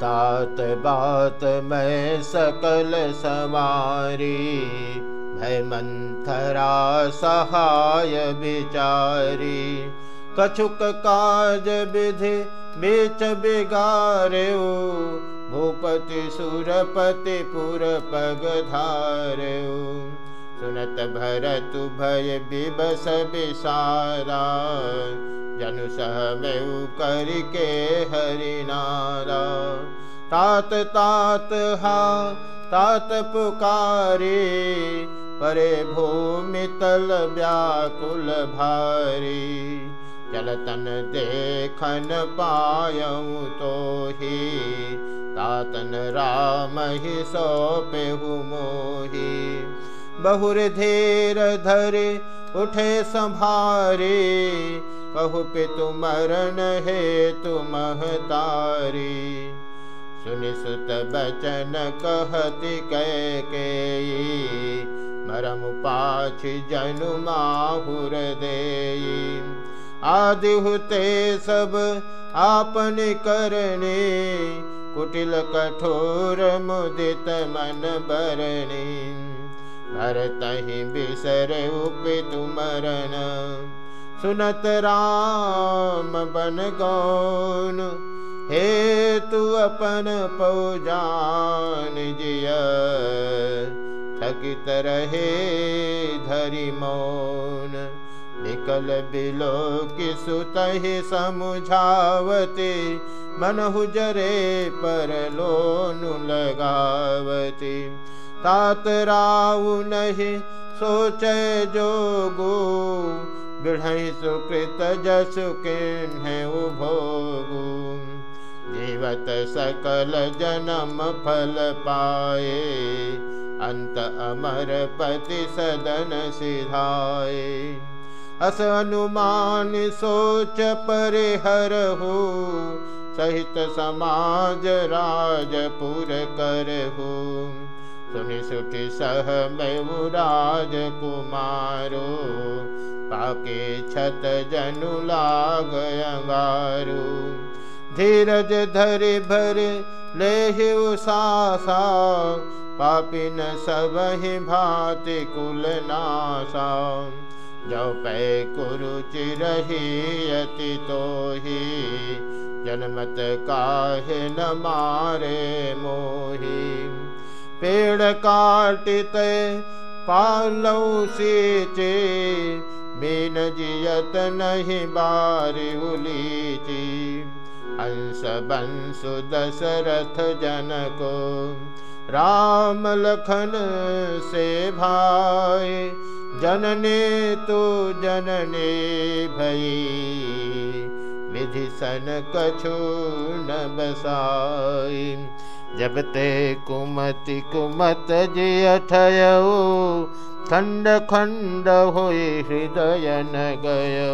तात बात मैं सकल समारी भय मंथरा सहाय विचारी। कछुक काज विधि बेच बिगारे भूपति सुरपति पुर पग धारे सुनत भरत भय बिबस बिसारा जनु सह में करके हरिनारा तात तात, हा, तात पुकारे, परे भूमि तल व्याकुल भारी। चलतन देखन पायऊ तो ही तातन राम ही सौपे मोही। बहुर धीर धरे, उठे संभारे कहु पितु मरण हे तुम तारी सुनि सुत बचन कहति कह के मरम पाछ जनु माहुर दे आदि हुते सब आपन करने कुटिल कठोर मुदित मन बरणी। भरत ही बिसर उपितु मरण। सुनत राम बन गौन हे तू अपन पौजान जिय। थकित रहे धरि मौन, निकल बिलो कि सुत समुझावते। मन हुजरे पर लोन लगावती। तात राउ नहीं सोच जोगो गृढ़ सुकृत जसु जीवत सकल जन्म फल पाए, अंत अमर पति सदन सिधाए। अस अनुमान सोच परिहर हो, सहित समाज राजपुर कर हो। सुनि सुखी सह मैं राजकुमारो पाके छत जनु लाग अंगारू धीरज धरे भाति कुल नासा। जो पै कुरुचि रही अति तो ही जनमत काहे न मारे मोही। पेड़ काटते पालौ सीचे, मीन जियत नहीं बारी उलीची। हंस बंसु दशरथ जन को राम लखन से भाई जनने तो जनने भई विधि सन कछु न बसाई जब ते कुमति कुमत जी अठयऊ खंड खंड होए हृदय न गय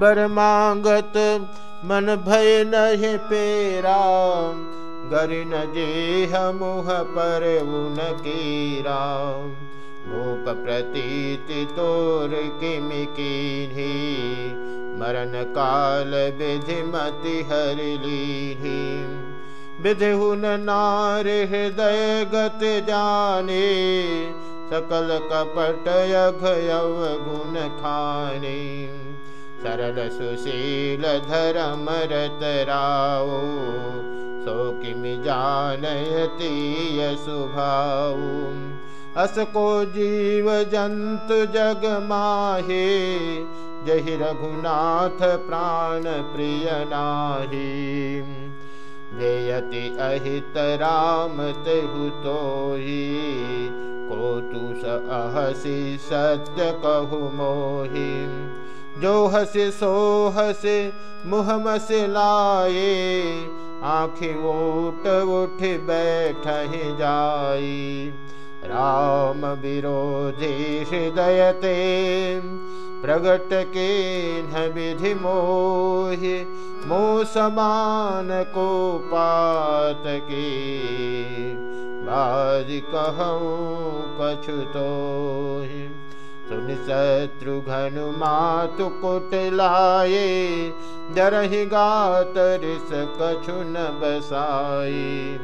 बर मांगत मन भय नहीं पेरा जेह मुह पर उन कीरा। भूप प्रतीति तोर किमि की मरण काल विधि मति हर ली विधिहुन नार हृदय गत जाने, सकल कपट यघयव गुण खाने सरल सुशील धर्म रत राओ सो किमि जानयती सुभाऊ अस को जीव जंतु जग माहे, जहि रघुनाथ प्राण प्रिय नाही। जयति अहित राम तेहु तो ही को अहसी सत्य कहु मोहि। जो हसे सो हसे, मुह मसलाए आँखि ओट उठ बैठ जाई। राम विरोधी हृदयते प्रगट के न विधि मो समान को पात की बाज कहूँ, कछु तो सुन शत्रुघ्न मातु कुट लाए, जरहि गात रिस कछु न बसाए।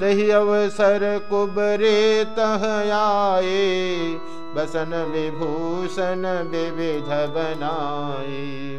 तही अवसर कुबरे तह आए, बसन विभूषण विविध बनाई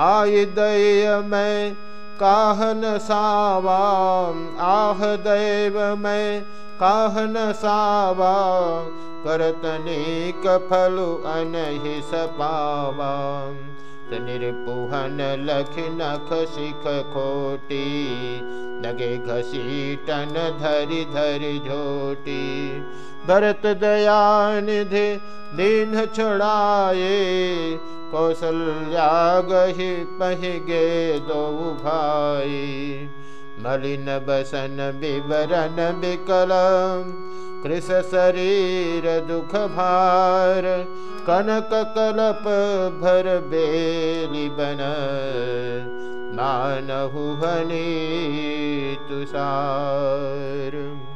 आय दय मैं काहन सावा आह दैव मैं काहन सावा करतनेक फलु अनहि सपावा। निरपुहन लख नख सिख खोटी लगे घसीटन धरि धरि झोटी। भरत दया निधि दीन छुड़ाए कौशल्या गहि पहि गे दो भाई। मलिन बसन विवरण विकल, कृष शरीर दुख भार। कनक कलप भर बेली बन, मानहु हनी तुषार।